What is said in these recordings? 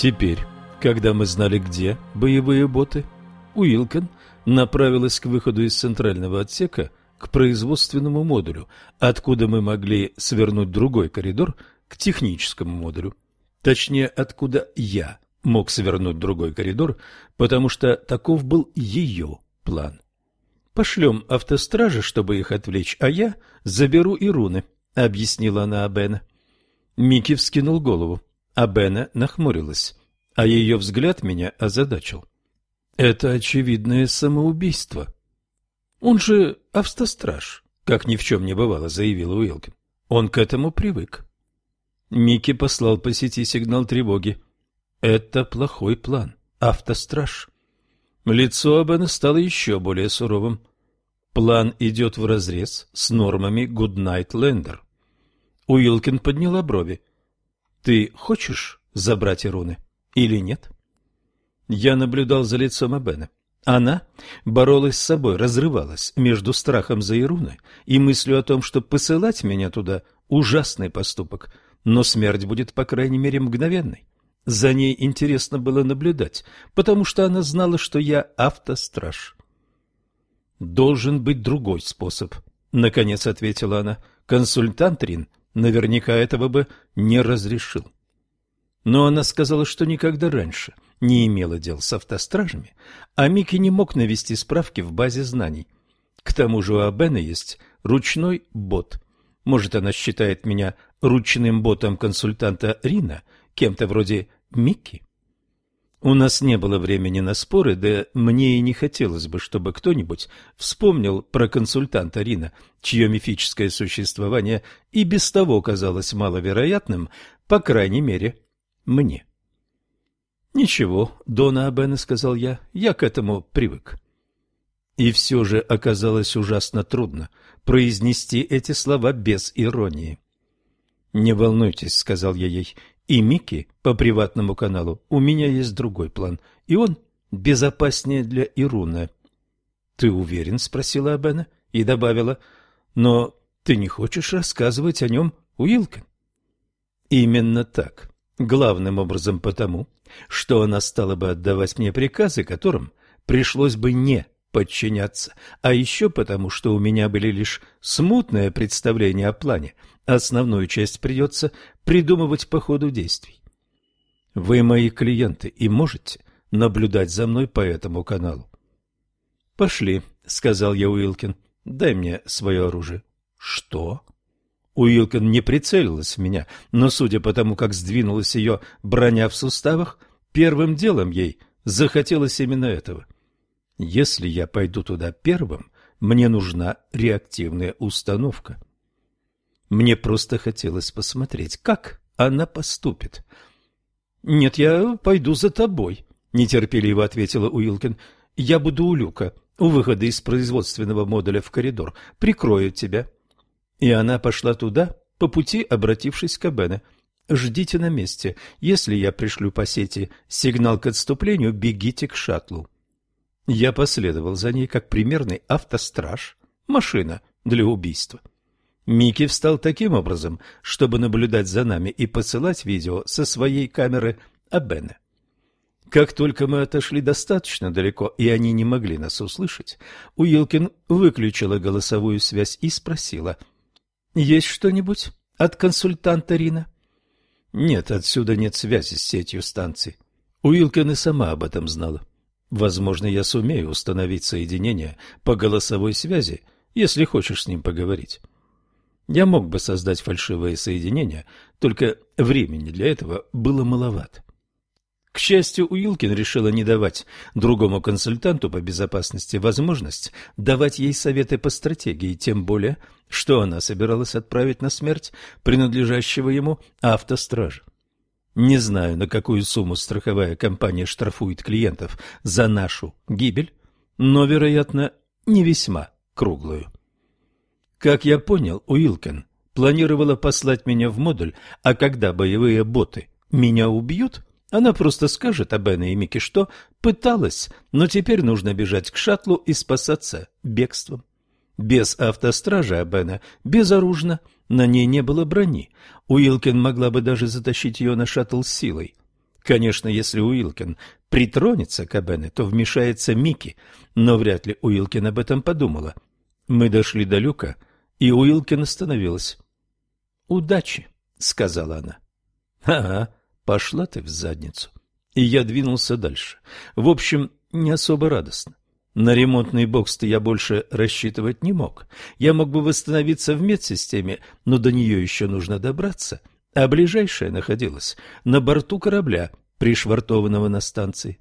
Теперь, когда мы знали, где боевые боты, Уилкон направилась к выходу из центрального отсека к производственному модулю, откуда мы могли свернуть другой коридор к техническому модулю. Точнее, откуда я мог свернуть другой коридор, потому что таков был ее план. Пошлем автостражи, чтобы их отвлечь, а я заберу и руны, — объяснила она Абена. Микки вскинул голову. Абена нахмурилась, а ее взгляд меня озадачил. Это очевидное самоубийство. Он же автостраж, как ни в чем не бывало, заявил Уилкин. Он к этому привык. Микки послал по сети сигнал тревоги. Это плохой план. Автостраж. Лицо Абена стало еще более суровым. План идет вразрез с нормами Goodnight Lander. Уилкин подняла брови. Ты хочешь забрать Ируны или нет? Я наблюдал за лицом Абена. Она боролась с собой, разрывалась между страхом за Ируны и мыслью о том, что посылать меня туда – ужасный поступок, но смерть будет, по крайней мере, мгновенной. За ней интересно было наблюдать, потому что она знала, что я автостраж. «Должен быть другой способ», — наконец ответила она. «Консультант Рин наверняка этого бы не разрешил». Но она сказала, что никогда раньше не имела дел с автостражами, а Микки не мог навести справки в базе знаний. К тому же у Абена есть ручной бот. Может, она считает меня ручным ботом консультанта Рина, кем-то вроде Микки? У нас не было времени на споры, да мне и не хотелось бы, чтобы кто-нибудь вспомнил про консультанта Рина, чье мифическое существование и без того казалось маловероятным, по крайней мере, мне. «Ничего, Дона Абена», — сказал я, — «я к этому привык». И все же оказалось ужасно трудно произнести эти слова без иронии. «Не волнуйтесь», — сказал я ей, и Микки по приватному каналу, у меня есть другой план, и он безопаснее для Ируна. — Ты уверен? — спросила Абена и добавила. — Но ты не хочешь рассказывать о нем Уилкин? — Именно так. Главным образом потому, что она стала бы отдавать мне приказы, которым пришлось бы не подчиняться, а еще потому, что у меня были лишь смутное представление о плане, Основную часть придется придумывать по ходу действий. Вы мои клиенты и можете наблюдать за мной по этому каналу. Пошли, сказал я Уилкин. Дай мне свое оружие. Что? Уилкин не прицелилась в меня, но судя по тому, как сдвинулась ее броня в суставах, первым делом ей захотелось именно этого. Если я пойду туда первым, мне нужна реактивная установка. Мне просто хотелось посмотреть, как она поступит. «Нет, я пойду за тобой», — нетерпеливо ответила Уилкин. «Я буду у люка, у выхода из производственного модуля в коридор. Прикрою тебя». И она пошла туда, по пути обратившись к Бене. «Ждите на месте. Если я пришлю по сети сигнал к отступлению, бегите к шаттлу». Я последовал за ней, как примерный автостраж, машина для убийства. Микки встал таким образом, чтобы наблюдать за нами и посылать видео со своей камеры Абене. Как только мы отошли достаточно далеко, и они не могли нас услышать, Уилкин выключила голосовую связь и спросила, «Есть что-нибудь от консультанта Рина?» «Нет, отсюда нет связи с сетью станций. Уилкин и сама об этом знала. Возможно, я сумею установить соединение по голосовой связи, если хочешь с ним поговорить». Я мог бы создать фальшивое соединение, только времени для этого было маловато. К счастью, Уилкин решила не давать другому консультанту по безопасности возможность давать ей советы по стратегии, тем более, что она собиралась отправить на смерть принадлежащего ему автостража. Не знаю, на какую сумму страховая компания штрафует клиентов за нашу гибель, но, вероятно, не весьма круглую. Как я понял, Уилкен планировала послать меня в модуль, а когда боевые боты меня убьют, она просто скажет об Эне и Мике, что пыталась, но теперь нужно бежать к шаттлу и спасаться бегством. Без автостража Абена безоружна, на ней не было брони. Уилкин могла бы даже затащить ее на шаттл силой. Конечно, если Уилкин притронется к Абене, то вмешается Микки, но вряд ли Уилкин об этом подумала. Мы дошли до люка, и Уилкин остановилась. «Удачи», — сказала она. «Ага, пошла ты в задницу». И я двинулся дальше. В общем, не особо радостно. На ремонтный бокс-то я больше рассчитывать не мог. Я мог бы восстановиться в медсистеме, но до нее еще нужно добраться — а ближайшая находилась на борту корабля, пришвартованного на станции.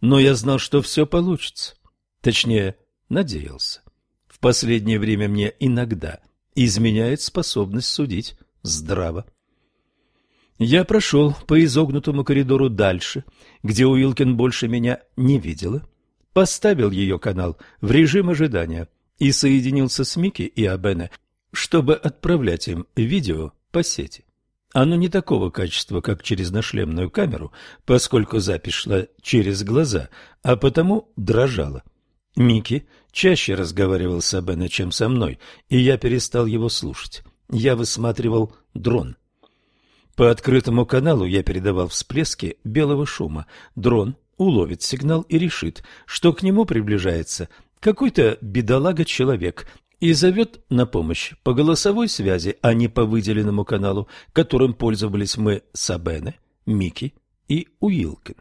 Но я знал, что все получится. Точнее, надеялся. Последнее время мне иногда изменяет способность судить здраво. Я прошел по изогнутому коридору дальше, где Уилкин больше меня не видела, поставил ее канал в режим ожидания и соединился с Микки и Абене, чтобы отправлять им видео по сети. Оно не такого качества, как через нашлемную камеру, поскольку запись шла через глаза, а потому дрожала. Микки чаще разговаривал с Абене, чем со мной, и я перестал его слушать. Я высматривал дрон. По открытому каналу я передавал всплески белого шума. Дрон уловит сигнал и решит, что к нему приближается какой-то бедолага-человек, и зовет на помощь по голосовой связи, а не по выделенному каналу, которым пользовались мы с Абене, Микки и Уилкин.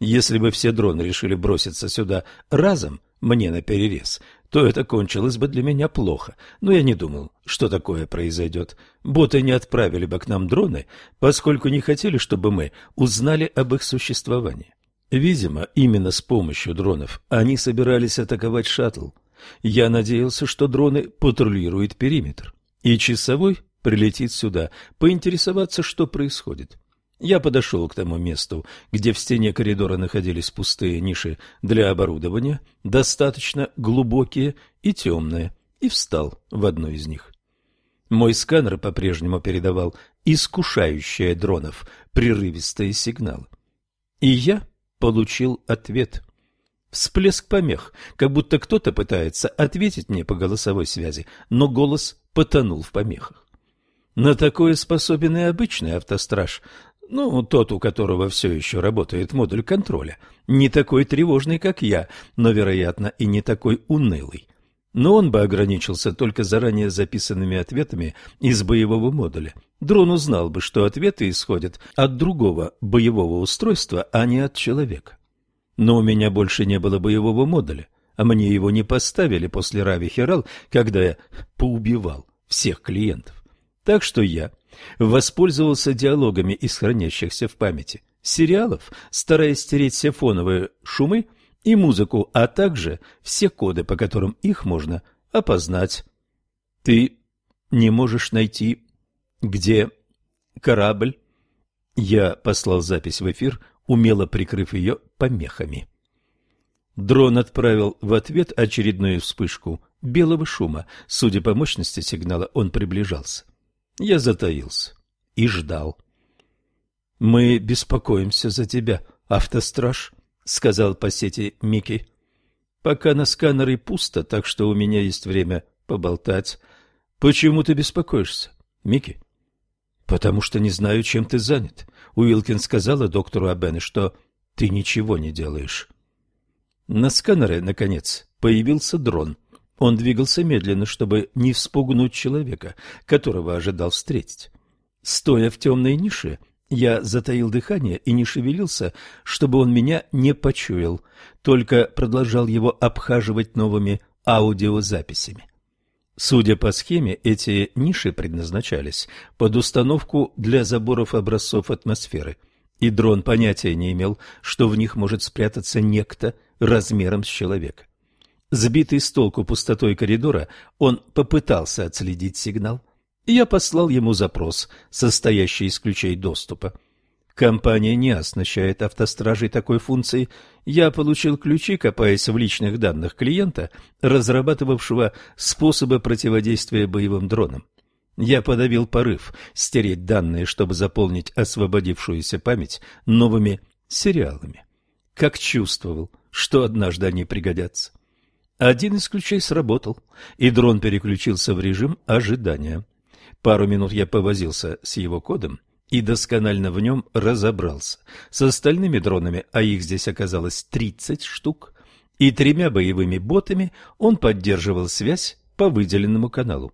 Если бы все дроны решили броситься сюда разом, мне на перерез, то это кончилось бы для меня плохо, но я не думал, что такое произойдет. Боты не отправили бы к нам дроны, поскольку не хотели, чтобы мы узнали об их существовании. Видимо, именно с помощью дронов они собирались атаковать шаттл, я надеялся, что дроны патрулируют периметр, и часовой прилетит сюда поинтересоваться, что происходит. Я подошел к тому месту, где в стене коридора находились пустые ниши для оборудования, достаточно глубокие и темные, и встал в одну из них. Мой сканер по-прежнему передавал искушающие дронов прерывистые сигналы. И я получил ответ. Всплеск помех, как будто кто-то пытается ответить мне по голосовой связи, но голос потонул в помехах. На такое способен и обычный автостраж, ну, тот, у которого все еще работает модуль контроля, не такой тревожный, как я, но, вероятно, и не такой унылый. Но он бы ограничился только заранее записанными ответами из боевого модуля. Дрон узнал бы, что ответы исходят от другого боевого устройства, а не от человека. Но у меня больше не было боевого модуля, а мне его не поставили после Рави Херал, когда я поубивал всех клиентов. Так что я воспользовался диалогами из хранящихся в памяти сериалов, стараясь стереть все фоновые шумы и музыку, а также все коды, по которым их можно опознать. Ты не можешь найти, где корабль? Я послал запись в эфир умело прикрыв ее помехами. Дрон отправил в ответ очередную вспышку белого шума. Судя по мощности сигнала, он приближался. Я затаился и ждал. — Мы беспокоимся за тебя, автостраж, — сказал по сети Микки. — Пока на сканере пусто, так что у меня есть время поболтать. — Почему ты беспокоишься, Микки? — Потому что не знаю, чем ты занят. Уилкин сказала доктору Абене, что ты ничего не делаешь. На сканере, наконец, появился дрон. Он двигался медленно, чтобы не вспугнуть человека, которого ожидал встретить. Стоя в темной нише, я затаил дыхание и не шевелился, чтобы он меня не почуял, только продолжал его обхаживать новыми аудиозаписями. Судя по схеме, эти ниши предназначались под установку для заборов образцов атмосферы, и дрон понятия не имел, что в них может спрятаться некто размером с человека. Сбитый с толку пустотой коридора, он попытался отследить сигнал, я послал ему запрос, состоящий из ключей доступа. Компания не оснащает автостражей такой функцией. Я получил ключи, копаясь в личных данных клиента, разрабатывавшего способы противодействия боевым дронам. Я подавил порыв стереть данные, чтобы заполнить освободившуюся память новыми сериалами. Как чувствовал, что однажды они пригодятся. Один из ключей сработал, и дрон переключился в режим ожидания. Пару минут я повозился с его кодом, и досконально в нем разобрался. С остальными дронами, а их здесь оказалось 30 штук, и тремя боевыми ботами он поддерживал связь по выделенному каналу.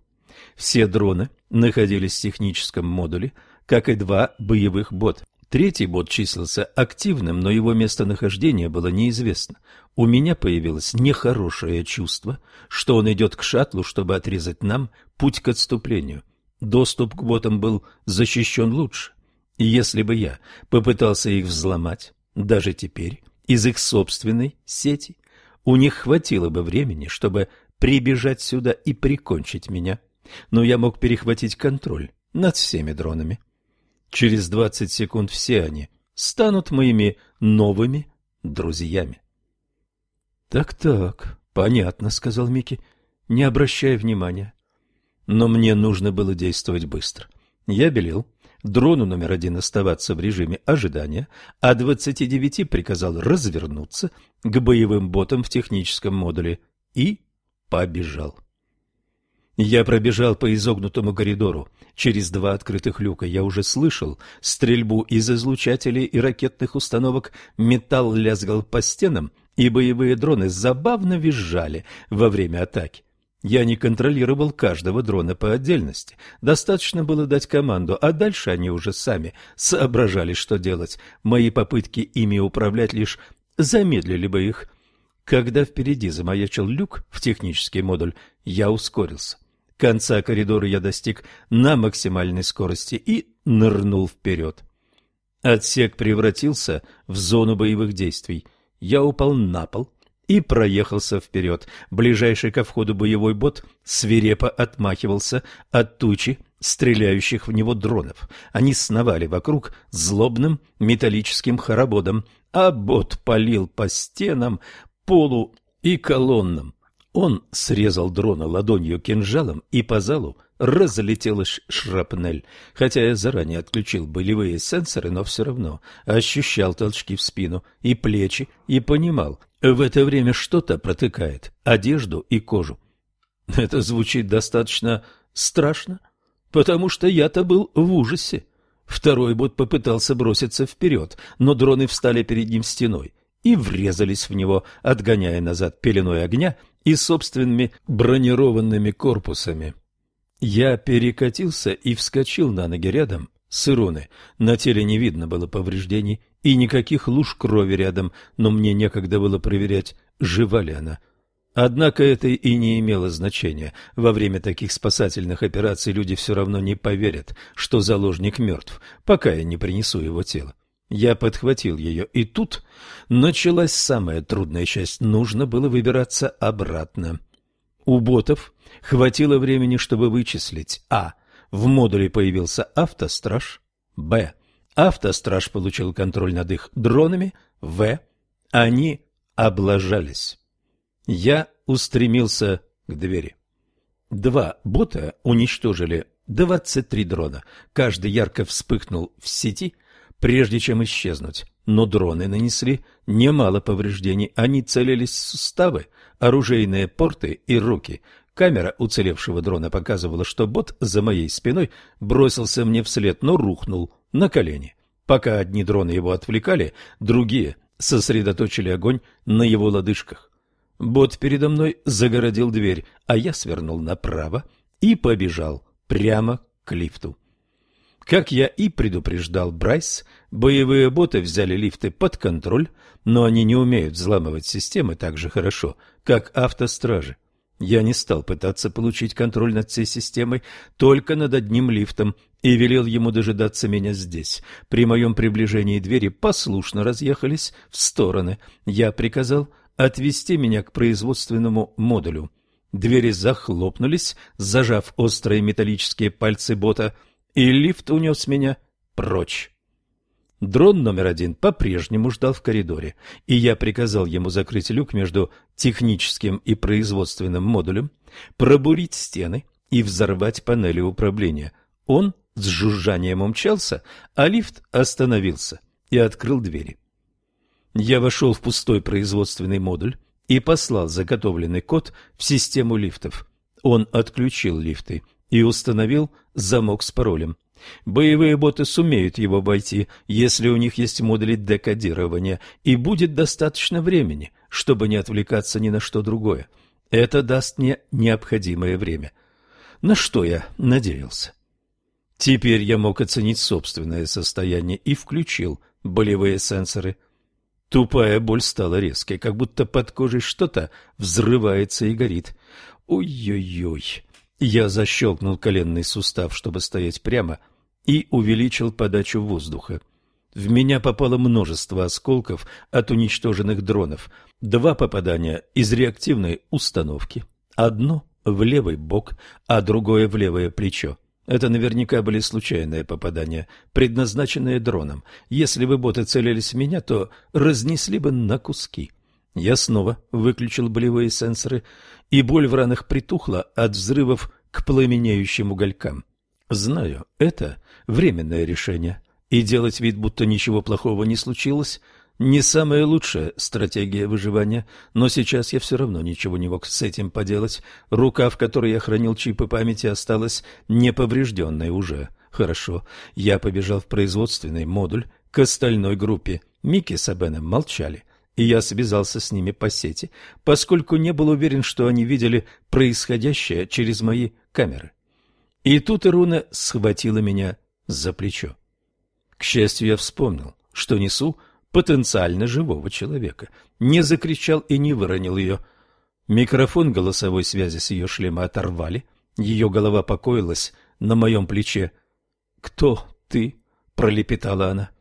Все дроны находились в техническом модуле, как и два боевых бота. Третий бот числился активным, но его местонахождение было неизвестно. У меня появилось нехорошее чувство, что он идет к шаттлу, чтобы отрезать нам путь к отступлению. Доступ к ботам был защищен лучше. И если бы я попытался их взломать, даже теперь, из их собственной сети, у них хватило бы времени, чтобы прибежать сюда и прикончить меня. Но я мог перехватить контроль над всеми дронами. Через двадцать секунд все они станут моими новыми друзьями. «Так-так, понятно», — сказал Микки, не обращая внимания. Но мне нужно было действовать быстро. Я белел дрону номер один оставаться в режиме ожидания, а 29 приказал развернуться к боевым ботам в техническом модуле и побежал. Я пробежал по изогнутому коридору. Через два открытых люка я уже слышал стрельбу из излучателей и ракетных установок, металл лязгал по стенам, и боевые дроны забавно визжали во время атаки. Я не контролировал каждого дрона по отдельности. Достаточно было дать команду, а дальше они уже сами соображали, что делать. Мои попытки ими управлять лишь замедлили бы их. Когда впереди замаячил люк в технический модуль, я ускорился. Конца коридора я достиг на максимальной скорости и нырнул вперед. Отсек превратился в зону боевых действий. Я упал на пол и проехался вперед. Ближайший ко входу боевой бот свирепо отмахивался от тучи стреляющих в него дронов. Они сновали вокруг злобным металлическим хороводом, а бот палил по стенам, полу и колоннам. Он срезал дрона ладонью кинжалом, и по залу разлетелась шрапнель. Хотя я заранее отключил болевые сенсоры, но все равно ощущал толчки в спину и плечи и понимал, в это время что-то протыкает одежду и кожу. Это звучит достаточно страшно, потому что я-то был в ужасе. Второй бот попытался броситься вперед, но дроны встали перед ним стеной и врезались в него, отгоняя назад пеленой огня и собственными бронированными корпусами. Я перекатился и вскочил на ноги рядом с Ироны. На теле не видно было повреждений и никаких луж крови рядом, но мне некогда было проверять, жива ли она. Однако это и не имело значения. Во время таких спасательных операций люди все равно не поверят, что заложник мертв, пока я не принесу его тело. Я подхватил ее, и тут началась самая трудная часть. Нужно было выбираться обратно. У ботов хватило времени, чтобы вычислить А. В модуле появился автостраж. Б. Автостраж получил контроль над их дронами. В. Они облажались. Я устремился к двери. Два бота уничтожили 23 дрона. Каждый ярко вспыхнул в сети – прежде чем исчезнуть. Но дроны нанесли немало повреждений. Они целились в суставы, оружейные порты и руки. Камера уцелевшего дрона показывала, что бот за моей спиной бросился мне вслед, но рухнул на колени. Пока одни дроны его отвлекали, другие сосредоточили огонь на его лодыжках. Бот передо мной загородил дверь, а я свернул направо и побежал прямо к лифту. Как я и предупреждал Брайс, боевые боты взяли лифты под контроль, но они не умеют взламывать системы так же хорошо, как автостражи. Я не стал пытаться получить контроль над всей системой, только над одним лифтом, и велел ему дожидаться меня здесь. При моем приближении двери послушно разъехались в стороны. Я приказал отвести меня к производственному модулю. Двери захлопнулись, зажав острые металлические пальцы бота – и лифт унес меня прочь. Дрон номер один по-прежнему ждал в коридоре, и я приказал ему закрыть люк между техническим и производственным модулем, пробурить стены и взорвать панели управления. Он с жужжанием умчался, а лифт остановился и открыл двери. Я вошел в пустой производственный модуль и послал заготовленный код в систему лифтов. Он отключил лифты и установил замок с паролем. Боевые боты сумеют его обойти, если у них есть модули декодирования, и будет достаточно времени, чтобы не отвлекаться ни на что другое. Это даст мне необходимое время. На что я надеялся? Теперь я мог оценить собственное состояние и включил болевые сенсоры. Тупая боль стала резкой, как будто под кожей что-то взрывается и горит. Ой-ой-ой. Я защелкнул коленный сустав, чтобы стоять прямо, и увеличил подачу воздуха. В меня попало множество осколков от уничтоженных дронов. Два попадания из реактивной установки. Одно в левый бок, а другое в левое плечо. Это наверняка были случайные попадания, предназначенные дроном. Если бы боты целились в меня, то разнесли бы на куски. Я снова выключил болевые сенсоры, и боль в ранах притухла от взрывов к пламенеющим уголькам. Знаю, это временное решение, и делать вид, будто ничего плохого не случилось, не самая лучшая стратегия выживания, но сейчас я все равно ничего не мог с этим поделать. Рука, в которой я хранил чипы памяти, осталась неповрежденной уже. Хорошо, я побежал в производственный модуль к остальной группе. Микки с Абеном молчали и я связался с ними по сети, поскольку не был уверен, что они видели происходящее через мои камеры. И тут Ируна схватила меня за плечо. К счастью, я вспомнил, что несу потенциально живого человека. Не закричал и не выронил ее. Микрофон голосовой связи с ее шлема оторвали. Ее голова покоилась на моем плече. «Кто ты?» — пролепетала она.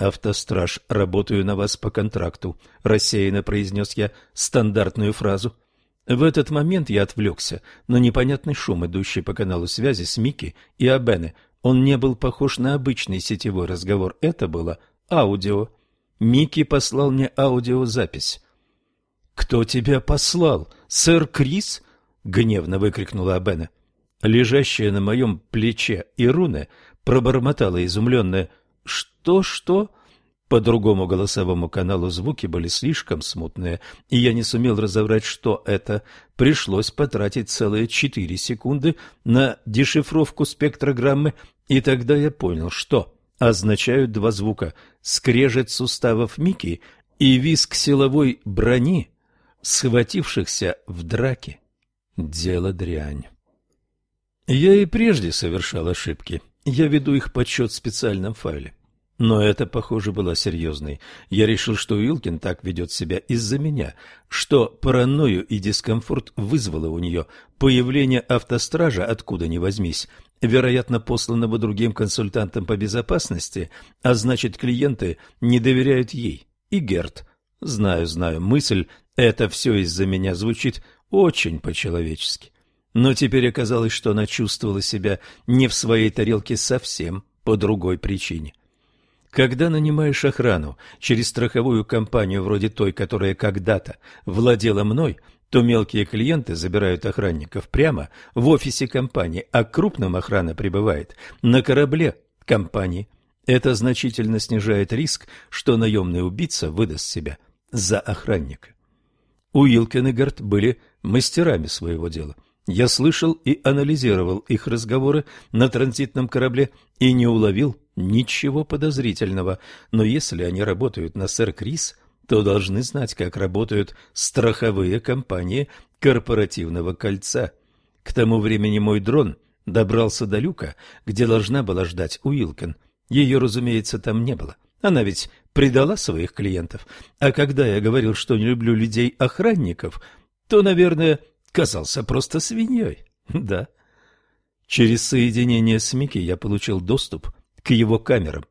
«Автостраж, работаю на вас по контракту», — рассеянно произнес я стандартную фразу. В этот момент я отвлекся на непонятный шум, идущий по каналу связи с Микки и Абене. Он не был похож на обычный сетевой разговор, это было аудио. Микки послал мне аудиозапись. «Кто тебя послал? Сэр Крис?» — гневно выкрикнула Абена. Лежащая на моем плече Ируне пробормотала изумленная «Что, что?» По другому голосовому каналу звуки были слишком смутные, и я не сумел разобрать, что это. Пришлось потратить целые четыре секунды на дешифровку спектрограммы, и тогда я понял, что означают два звука – скрежет суставов Мики и визг силовой брони, схватившихся в драке. Дело дрянь. Я и прежде совершал ошибки. Я веду их подсчет в специальном файле. Но это, похоже, было серьезной. Я решил, что Уилкин так ведет себя из-за меня, что паранойю и дискомфорт вызвало у нее появление автостража, откуда ни возьмись, вероятно, посланного другим консультантам по безопасности, а значит, клиенты не доверяют ей. И Герт. Знаю, знаю, мысль «это все из-за меня» звучит очень по-человечески. Но теперь оказалось, что она чувствовала себя не в своей тарелке совсем по другой причине. Когда нанимаешь охрану через страховую компанию вроде той, которая когда-то владела мной, то мелкие клиенты забирают охранников прямо в офисе компании, а крупным охрана прибывает на корабле компании. Это значительно снижает риск, что наемный убийца выдаст себя за охранника. Уилкен и Гарт были мастерами своего дела – я слышал и анализировал их разговоры на транзитном корабле и не уловил ничего подозрительного, но если они работают на сэр Крис, то должны знать, как работают страховые компании корпоративного кольца. К тому времени мой дрон добрался до люка, где должна была ждать Уилкен. Ее, разумеется, там не было. Она ведь предала своих клиентов. А когда я говорил, что не люблю людей-охранников, то, наверное, казался просто свиньей. Да. Через соединение с Микки я получил доступ к его камерам.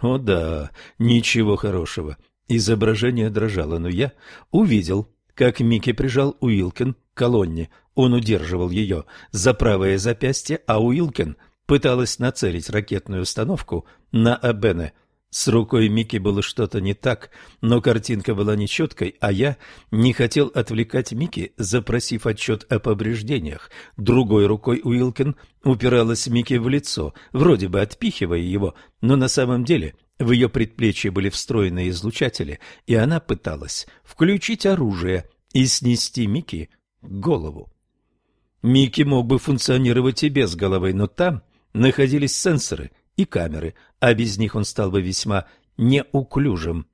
О да, ничего хорошего. Изображение дрожало, но я увидел, как Микки прижал Уилкен к колонне. Он удерживал ее за правое запястье, а Уилкен пыталась нацелить ракетную установку на Абене – с рукой Микки было что-то не так, но картинка была нечеткой, а я не хотел отвлекать Микки, запросив отчет о повреждениях. Другой рукой Уилкин упиралась Микки в лицо, вроде бы отпихивая его, но на самом деле в ее предплечье были встроены излучатели, и она пыталась включить оружие и снести Микки голову. Микки мог бы функционировать и без головы, но там находились сенсоры и камеры, а без них он стал бы весьма неуклюжим.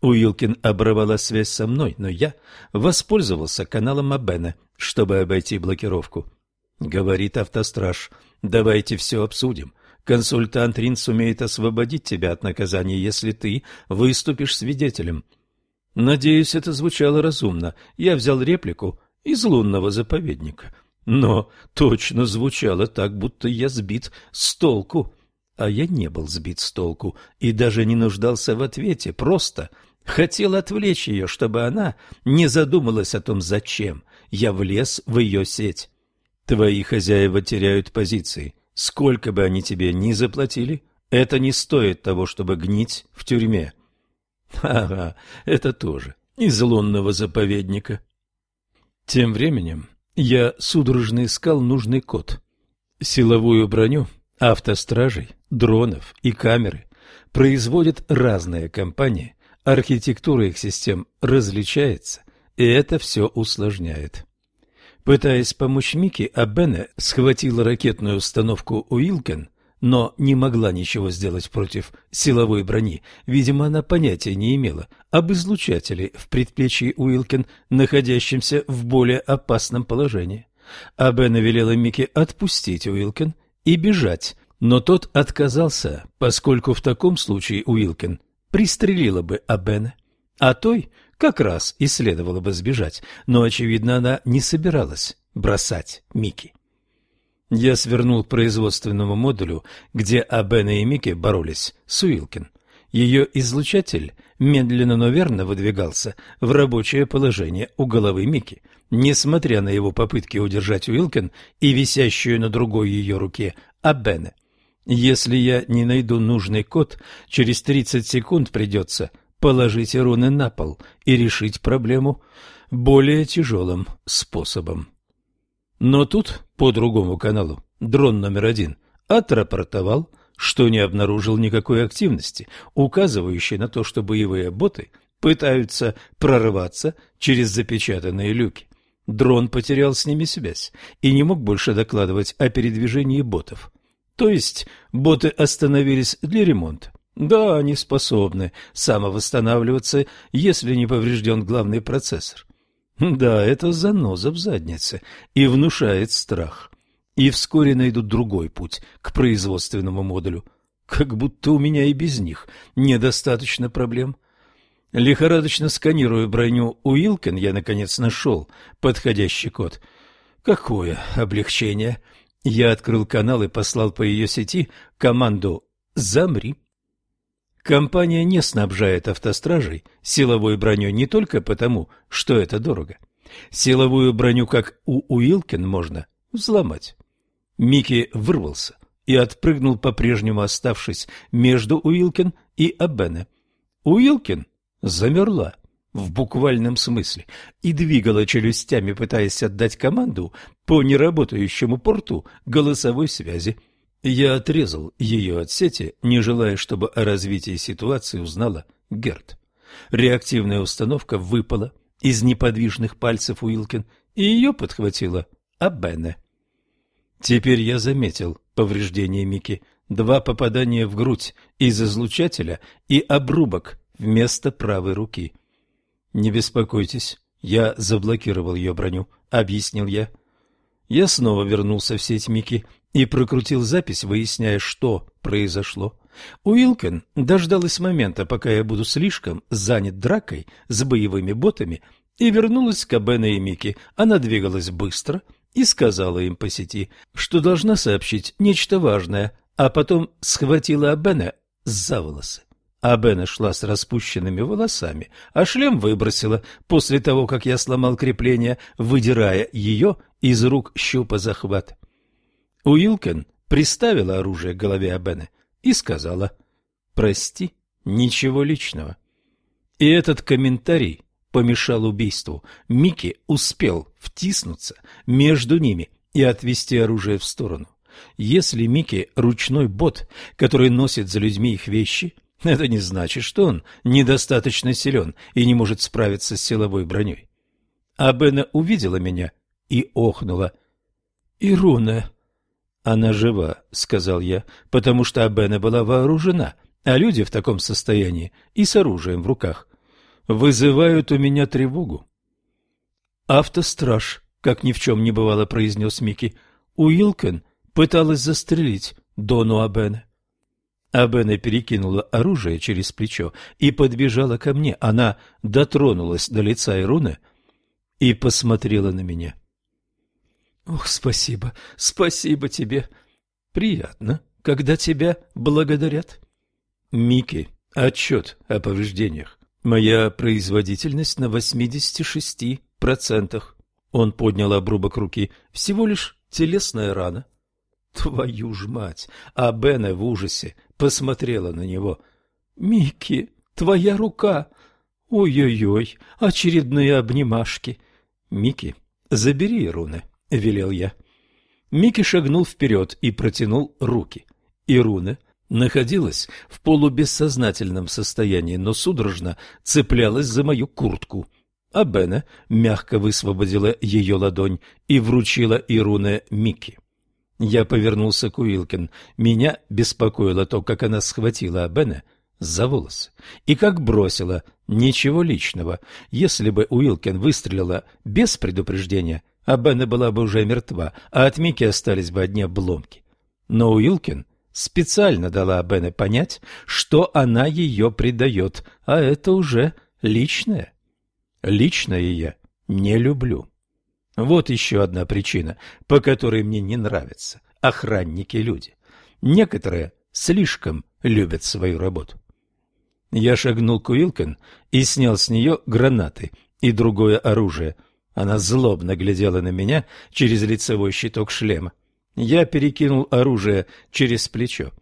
Уилкин оборвала связь со мной, но я воспользовался каналом Абена, чтобы обойти блокировку. Говорит автостраж, давайте все обсудим. Консультант Рин сумеет освободить тебя от наказания, если ты выступишь свидетелем. Надеюсь, это звучало разумно. Я взял реплику из лунного заповедника. Но точно звучало так, будто я сбит с толку. А я не был сбит с толку и даже не нуждался в ответе, просто хотел отвлечь ее, чтобы она не задумалась о том, зачем я влез в ее сеть. Твои хозяева теряют позиции. Сколько бы они тебе ни заплатили, это не стоит того, чтобы гнить в тюрьме. Ага, это тоже из лунного заповедника. Тем временем я судорожно искал нужный код. Силовую броню, автостражей, дронов и камеры производят разные компании, архитектура их систем различается, и это все усложняет. Пытаясь помочь Микки, Абене схватила ракетную установку Уилкен но не могла ничего сделать против силовой брони. Видимо, она понятия не имела об излучателе в предплечье Уилкин, находящемся в более опасном положении. А Бена велела Микки отпустить Уилкин и бежать, но тот отказался, поскольку в таком случае Уилкин пристрелила бы Абена, а той как раз и следовало бы сбежать, но, очевидно, она не собиралась бросать Микки. Я свернул к производственному модулю, где Абена и Микки боролись с Уилкин. Ее излучатель медленно, но верно выдвигался в рабочее положение у головы Микки, несмотря на его попытки удержать Уилкин и висящую на другой ее руке Абене. Если я не найду нужный код, через 30 секунд придется положить руны на пол и решить проблему более тяжелым способом. Но тут, по другому каналу, дрон номер один отрапортовал, что не обнаружил никакой активности, указывающей на то, что боевые боты пытаются прорваться через запечатанные люки. Дрон потерял с ними связь и не мог больше докладывать о передвижении ботов. То есть боты остановились для ремонта. Да, они способны самовосстанавливаться, если не поврежден главный процессор. Да, это заноза в заднице и внушает страх. И вскоре найдут другой путь к производственному модулю. Как будто у меня и без них недостаточно проблем. Лихорадочно сканируя броню Уилкин, я, наконец, нашел подходящий код. Какое облегчение! Я открыл канал и послал по ее сети команду «Замри». Компания не снабжает автостражей силовой броней не только потому, что это дорого. Силовую броню, как у Уилкин, можно взломать. Микки вырвался и отпрыгнул, по-прежнему оставшись между Уилкин и Абене. Уилкин замерла в буквальном смысле и двигала челюстями, пытаясь отдать команду по неработающему порту голосовой связи. Я отрезал ее от сети, не желая, чтобы о развитии ситуации узнала Герт. Реактивная установка выпала из неподвижных пальцев Уилкин, и ее подхватила Абене. Теперь я заметил повреждение Мики. Два попадания в грудь из излучателя и обрубок вместо правой руки. «Не беспокойтесь, я заблокировал ее броню», — объяснил я. Я снова вернулся в сеть Мики и прокрутил запись, выясняя, что произошло. Уилкен дождалась момента, пока я буду слишком занят дракой с боевыми ботами, и вернулась к Бене и Микки. Она двигалась быстро и сказала им по сети, что должна сообщить нечто важное, а потом схватила Абена за волосы. Абена шла с распущенными волосами, а шлем выбросила после того, как я сломал крепление, выдирая ее из рук щупа захват. Уилкен приставила оружие к голове Абена и сказала «Прости, ничего личного». И этот комментарий помешал убийству. Микки успел втиснуться между ними и отвести оружие в сторону. Если Микки ручной бот, который носит за людьми их вещи, это не значит, что он недостаточно силен и не может справиться с силовой броней. А Бена увидела меня и охнула. «Ируна, Она жива, сказал я, потому что Абена была вооружена, а люди в таком состоянии и с оружием в руках вызывают у меня тревогу. Автостраж, как ни в чем не бывало, произнес Микки. Уилкен пыталась застрелить Дону Абена. Абена перекинула оружие через плечо и подбежала ко мне. Она дотронулась до лица Ируны и посмотрела на меня. «Ох, спасибо, спасибо тебе. Приятно, когда тебя благодарят». «Микки, отчет о повреждениях. Моя производительность на восьмидесяти шести процентах». Он поднял обрубок руки. «Всего лишь телесная рана». Твою ж мать! А Бена в ужасе посмотрела на него. «Микки, твоя рука! Ой-ой-ой, очередные обнимашки!» «Микки, забери руны», — велел я. Микки шагнул вперед и протянул руки. И руны находилась в полубессознательном состоянии, но судорожно цеплялась за мою куртку. А Бена мягко высвободила ее ладонь и вручила Ируне Микки. Я повернулся к Уилкин. Меня беспокоило то, как она схватила Абена за волосы и как бросила. Ничего личного. Если бы Уилкин выстрелила без предупреждения, Абена была бы уже мертва, а от Мики остались бы одни обломки. Но Уилкин специально дала Абене понять, что она ее предает, а это уже личное. Личное я не люблю. Вот еще одна причина, по которой мне не нравятся охранники-люди. Некоторые слишком любят свою работу. Я шагнул к Уилкен и снял с нее гранаты и другое оружие. Она злобно глядела на меня через лицевой щиток шлема. Я перекинул оружие через плечо.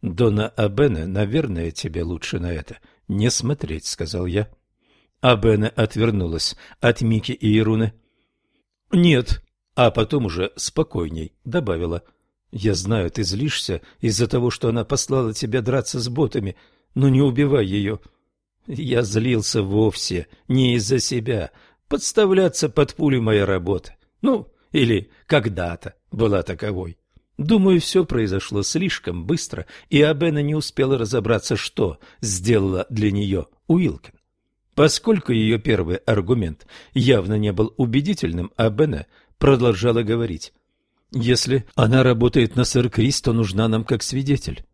«Дона Абене, наверное, тебе лучше на это не смотреть», — сказал я. Абене отвернулась от Мики и Ируны. Нет, а потом уже спокойней добавила. Я знаю, ты злишься из-за того, что она послала тебя драться с ботами, но не убивай ее. Я злился вовсе не из-за себя. Подставляться под пули моя работа. Ну, или когда-то была таковой. Думаю, все произошло слишком быстро, и Абена не успела разобраться, что сделала для нее Уилкин. Поскольку ее первый аргумент явно не был убедительным, Абена продолжала говорить. «Если она работает на сэр Крис, то нужна нам как свидетель».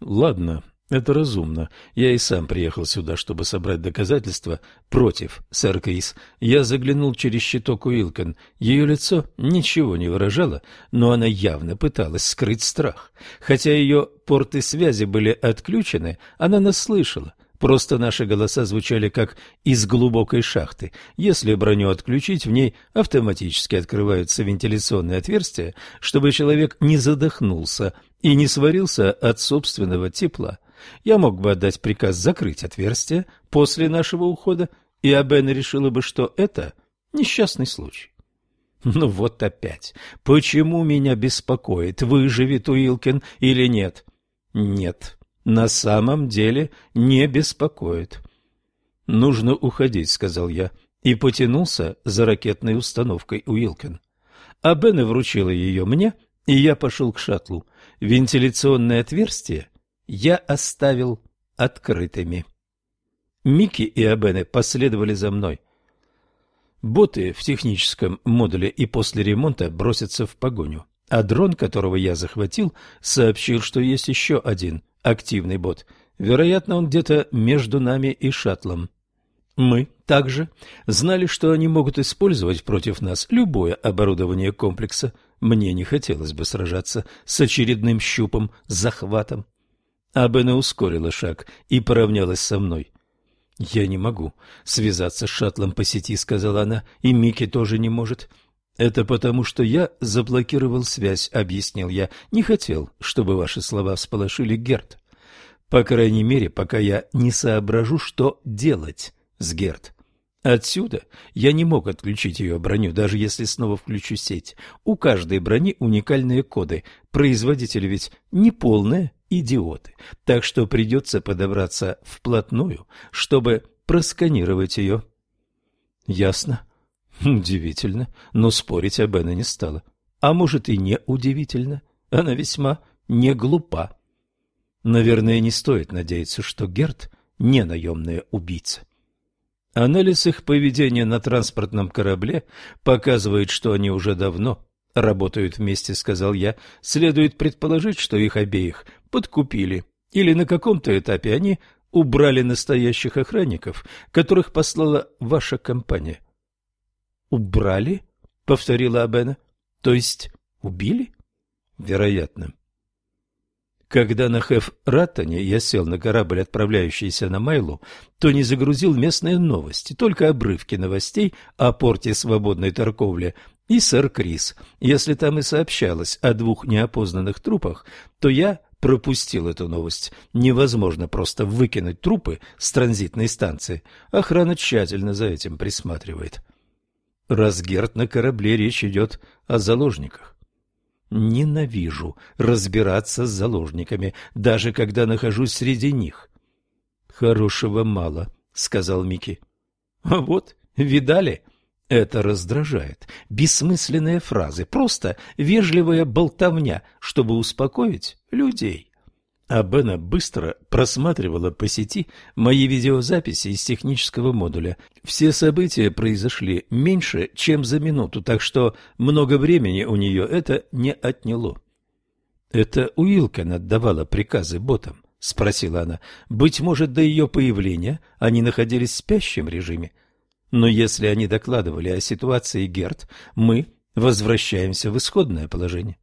«Ладно, это разумно. Я и сам приехал сюда, чтобы собрать доказательства против сэр Крис. Я заглянул через щиток Уилкон. Ее лицо ничего не выражало, но она явно пыталась скрыть страх. Хотя ее порты связи были отключены, она нас слышала. Просто наши голоса звучали как из глубокой шахты. Если броню отключить, в ней автоматически открываются вентиляционные отверстия, чтобы человек не задохнулся и не сварился от собственного тепла. Я мог бы отдать приказ закрыть отверстие после нашего ухода, и Абена решила бы, что это несчастный случай. Ну вот опять. Почему меня беспокоит, выживет Уилкин или нет? Нет, на самом деле не беспокоит. «Нужно уходить», — сказал я, и потянулся за ракетной установкой Уилкин. А Бенна вручила ее мне, и я пошел к шаттлу. Вентиляционные отверстия я оставил открытыми. Микки и Абене последовали за мной. Боты в техническом модуле и после ремонта бросятся в погоню, а дрон, которого я захватил, сообщил, что есть еще один активный бот. Вероятно, он где-то между нами и шаттлом. Мы также знали, что они могут использовать против нас любое оборудование комплекса. Мне не хотелось бы сражаться с очередным щупом, захватом. Абена ускорила шаг и поравнялась со мной. «Я не могу связаться с шаттлом по сети», — сказала она, — «и Микки тоже не может. «Это потому, что я заблокировал связь», — объяснил я. «Не хотел, чтобы ваши слова всполошили Герт. По крайней мере, пока я не соображу, что делать с Герт. Отсюда я не мог отключить ее броню, даже если снова включу сеть. У каждой брони уникальные коды. Производители ведь не полные идиоты, так что придется подобраться вплотную, чтобы просканировать ее». «Ясно», Удивительно, но спорить об Энне не стала. а может и не удивительно. Она весьма не глупа. Наверное, не стоит надеяться, что Герт не наемная убийца. Анализ их поведения на транспортном корабле показывает, что они уже давно работают вместе, сказал я. Следует предположить, что их обеих подкупили, или на каком-то этапе они убрали настоящих охранников, которых послала ваша компания. Убрали? повторила Абена. То есть убили? Вероятно. Когда на Хеф-Раттоне я сел на корабль, отправляющийся на Майлу, то не загрузил местные новости, только обрывки новостей о порте свободной торговли и сэр Крис. Если там и сообщалось о двух неопознанных трупах, то я пропустил эту новость. Невозможно просто выкинуть трупы с транзитной станции. Охрана тщательно за этим присматривает. Раз Герт на корабле, речь идет о заложниках. Ненавижу разбираться с заложниками, даже когда нахожусь среди них. Хорошего мало, сказал Микки. А вот, видали? Это раздражает. Бессмысленные фразы, просто вежливая болтовня, чтобы успокоить людей. А Бена быстро просматривала по сети мои видеозаписи из технического модуля. Все события произошли меньше, чем за минуту, так что много времени у нее это не отняло. «Это Уилкин отдавала приказы ботам?» — спросила она. «Быть может, до ее появления они находились в спящем режиме. Но если они докладывали о ситуации Герт, мы возвращаемся в исходное положение».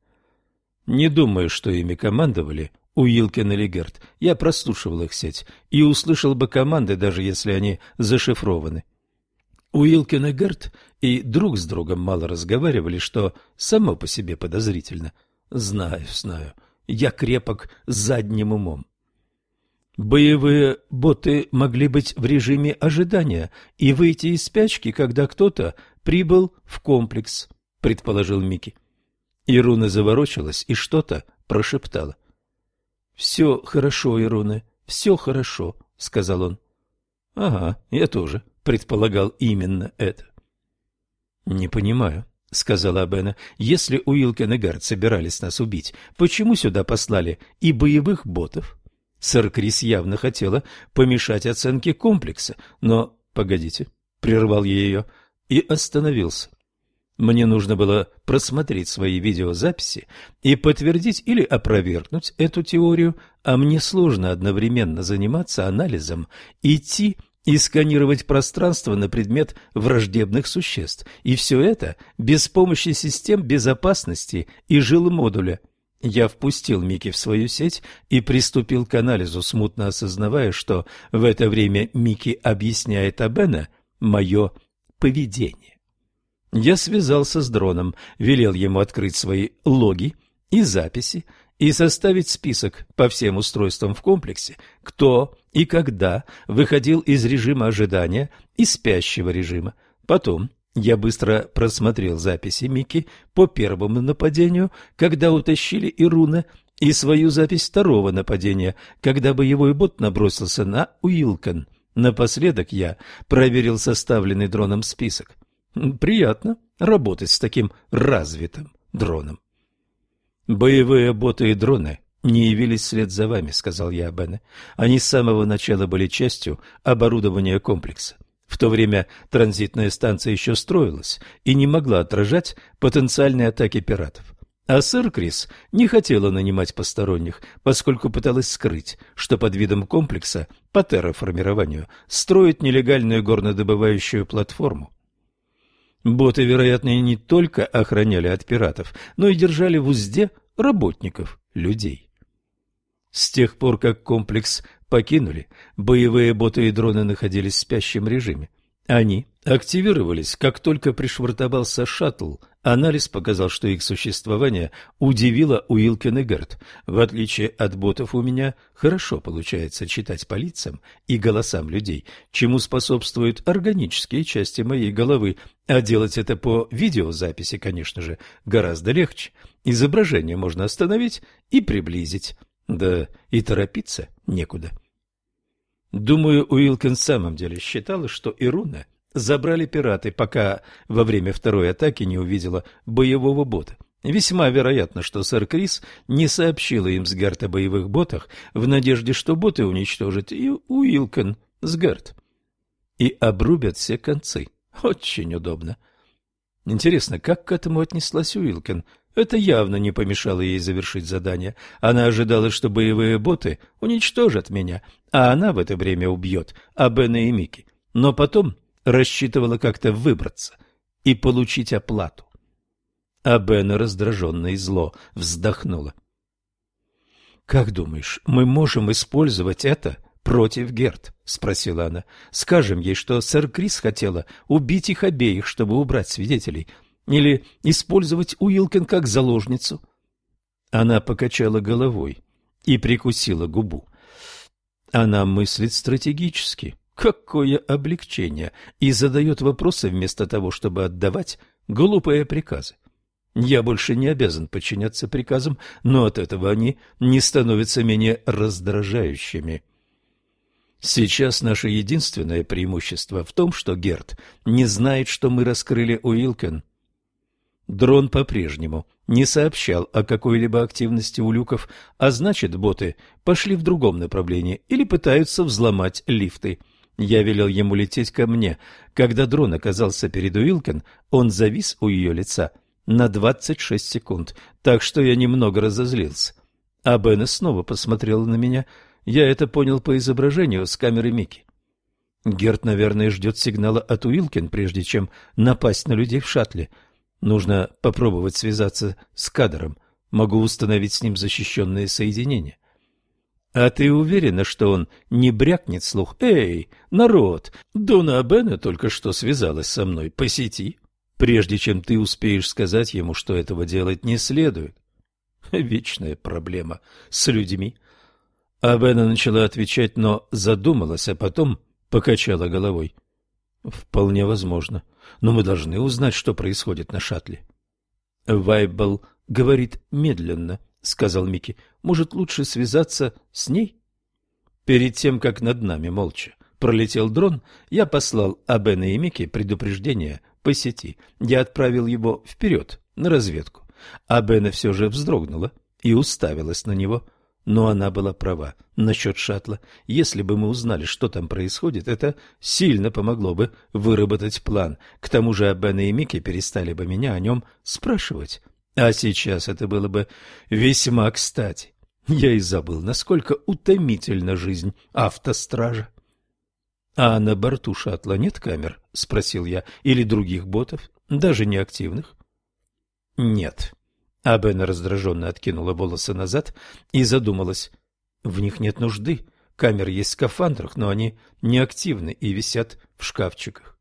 Не думаю, что ими командовали Уилкин или Герт. Я прослушивал их сеть и услышал бы команды, даже если они зашифрованы. Уилкин и Герт и друг с другом мало разговаривали, что само по себе подозрительно. Знаю, знаю, я крепок задним умом. Боевые боты могли быть в режиме ожидания и выйти из спячки, когда кто-то прибыл в комплекс, предположил Микки. Ируна заворочилась и что-то прошептала. — «Все хорошо, Ируна, все хорошо», — сказал он. «Ага, я тоже предполагал именно это». «Не понимаю», — сказала Абена. «Если Уилкен и Гард собирались нас убить, почему сюда послали и боевых ботов?» Сэр Крис явно хотела помешать оценке комплекса, но... Погодите, прервал я ее и остановился. Мне нужно было просмотреть свои видеозаписи и подтвердить или опровергнуть эту теорию, а мне сложно одновременно заниматься анализом, идти и сканировать пространство на предмет враждебных существ. И все это без помощи систем безопасности и жилмодуля. Я впустил Мики в свою сеть и приступил к анализу, смутно осознавая, что в это время Мики объясняет Абена мое поведение. Я связался с дроном, велел ему открыть свои логи и записи и составить список по всем устройствам в комплексе, кто и когда выходил из режима ожидания и спящего режима. Потом я быстро просмотрел записи Мики по первому нападению, когда утащили Ируна, и свою запись второго нападения, когда боевой бот набросился на Уилкон. Напоследок я проверил составленный дроном список. Приятно работать с таким развитым дроном. Боевые боты и дроны не явились вслед за вами, сказал я Бене. Они с самого начала были частью оборудования комплекса. В то время транзитная станция еще строилась и не могла отражать потенциальные атаки пиратов. А сэр Крис не хотела нанимать посторонних, поскольку пыталась скрыть, что под видом комплекса по терраформированию строит нелегальную горнодобывающую платформу. Боты, вероятно, не только охраняли от пиратов, но и держали в узде работников, людей. С тех пор, как комплекс покинули, боевые боты и дроны находились в спящем режиме. Они активировались, как только пришвартовался шаттл. Анализ показал, что их существование удивило Уилкен и Герт. В отличие от ботов у меня хорошо получается читать по лицам и голосам людей, чему способствуют органические части моей головы, а делать это по видеозаписи, конечно же, гораздо легче. Изображение можно остановить и приблизить. Да и торопиться некуда. Думаю, Уилкин в самом деле считала, что Ируна забрали пираты, пока во время второй атаки не увидела боевого бота. Весьма вероятно, что сэр Крис не сообщила им с Гарт о боевых ботах в надежде, что боты уничтожат и Уилкон с Гарт. И обрубят все концы. Очень удобно. Интересно, как к этому отнеслась Уилкин? Это явно не помешало ей завершить задание. Она ожидала, что боевые боты уничтожат меня, а она в это время убьет Абена и Мики. Но потом рассчитывала как-то выбраться и получить оплату. Абена раздраженно и зло вздохнула. «Как думаешь, мы можем использовать это против Герт?» — спросила она. «Скажем ей, что сэр Крис хотела убить их обеих, чтобы убрать свидетелей». Или использовать Уилкен как заложницу? Она покачала головой и прикусила губу. Она мыслит стратегически. Какое облегчение! И задает вопросы вместо того, чтобы отдавать глупые приказы. Я больше не обязан подчиняться приказам, но от этого они не становятся менее раздражающими. Сейчас наше единственное преимущество в том, что Герт не знает, что мы раскрыли Уилкен. Дрон по-прежнему не сообщал о какой-либо активности у люков, а значит, боты пошли в другом направлении или пытаются взломать лифты. Я велел ему лететь ко мне. Когда дрон оказался перед Уилкен, он завис у ее лица на 26 секунд, так что я немного разозлился. А Бена снова посмотрела на меня. Я это понял по изображению с камеры Мики. Герт, наверное, ждет сигнала от Уилкен, прежде чем напасть на людей в шаттле — Нужно попробовать связаться с кадром. Могу установить с ним защищенные соединения. А ты уверена, что он не брякнет слух? Эй, народ, Дона Абена только что связалась со мной по сети, прежде чем ты успеешь сказать ему, что этого делать не следует. Вечная проблема с людьми. Абена начала отвечать, но задумалась, а потом покачала головой. Вполне возможно. — но мы должны узнать, что происходит на шаттле. Вайбл говорит медленно, сказал Микки. Может, лучше связаться с ней? Перед тем, как над нами молча пролетел дрон, я послал Абена и Микки предупреждение по сети. Я отправил его вперед, на разведку. Абена все же вздрогнула и уставилась на него – но она была права насчет шаттла. Если бы мы узнали, что там происходит, это сильно помогло бы выработать план. К тому же Абена и Микки перестали бы меня о нем спрашивать. А сейчас это было бы весьма кстати. Я и забыл, насколько утомительна жизнь автостража. — А на борту шаттла нет камер? — спросил я. — Или других ботов, даже неактивных? — Нет. А Бен раздраженно откинула волосы назад и задумалась. В них нет нужды. Камеры есть в скафандрах, но они неактивны и висят в шкафчиках.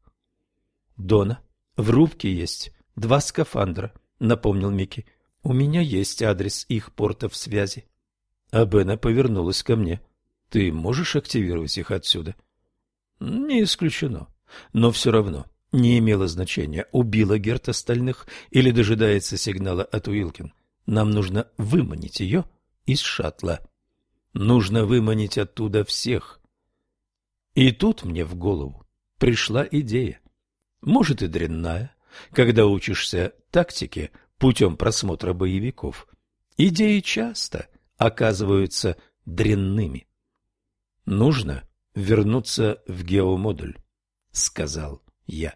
Дона, в рубке есть два скафандра, напомнил Микки. У меня есть адрес их портов связи. А Бена повернулась ко мне. Ты можешь активировать их отсюда? Не исключено. Но все равно не имело значения, убила Герт остальных или дожидается сигнала от Уилкин. Нам нужно выманить ее из шаттла. Нужно выманить оттуда всех. И тут мне в голову пришла идея. Может и дрянная, когда учишься тактике путем просмотра боевиков. Идеи часто оказываются дрянными. Нужно вернуться в геомодуль, сказал я.